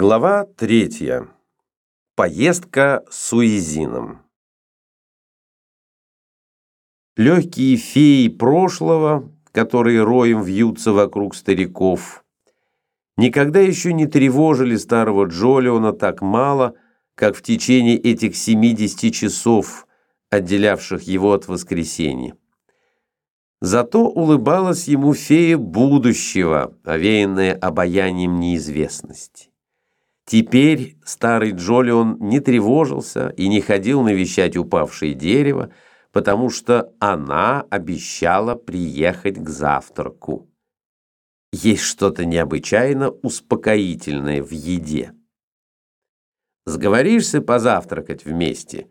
Глава третья. Поездка с Уизином. Легкие феи прошлого, которые роем вьются вокруг стариков, никогда еще не тревожили старого Джолиона так мало, как в течение этих 70 часов, отделявших его от воскресенья. Зато улыбалась ему фея будущего, овеянная обаянием неизвестности. Теперь старый Джолион не тревожился и не ходил навещать упавшее дерево, потому что она обещала приехать к завтраку. Есть что-то необычайно успокоительное в еде. Сговоришься позавтракать вместе,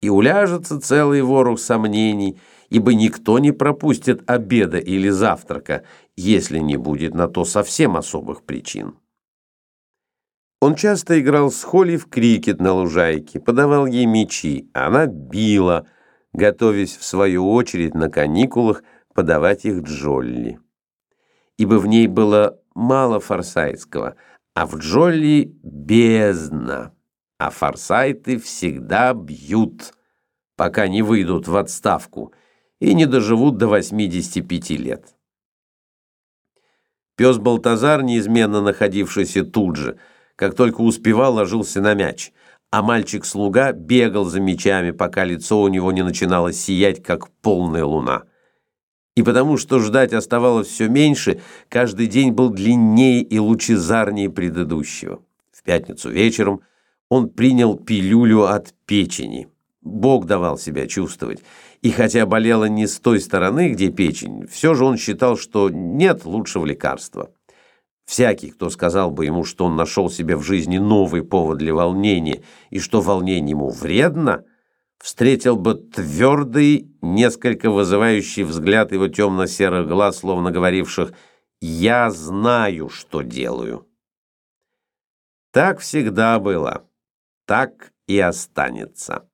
и уляжется целый ворох сомнений, ибо никто не пропустит обеда или завтрака, если не будет на то совсем особых причин. Он часто играл с Холли в крикет на лужайке, подавал ей мячи, а она била, готовясь в свою очередь на каникулах подавать их Джолли. Ибо в ней было мало форсайтского, а в Джолли бездна, а форсайты всегда бьют, пока не выйдут в отставку и не доживут до 85 лет. Пес Балтазар, неизменно находившийся тут же, как только успевал, ложился на мяч, а мальчик-слуга бегал за мячами, пока лицо у него не начинало сиять, как полная луна. И потому что ждать оставалось все меньше, каждый день был длиннее и лучезарнее предыдущего. В пятницу вечером он принял пилюлю от печени. Бог давал себя чувствовать. И хотя болело не с той стороны, где печень, все же он считал, что нет лучшего лекарства. Всякий, кто сказал бы ему, что он нашел себе в жизни новый повод для волнения и что волнение ему вредно, встретил бы твердый, несколько вызывающий взгляд его темно-серых глаз, словно говоривших «Я знаю, что делаю». Так всегда было, так и останется.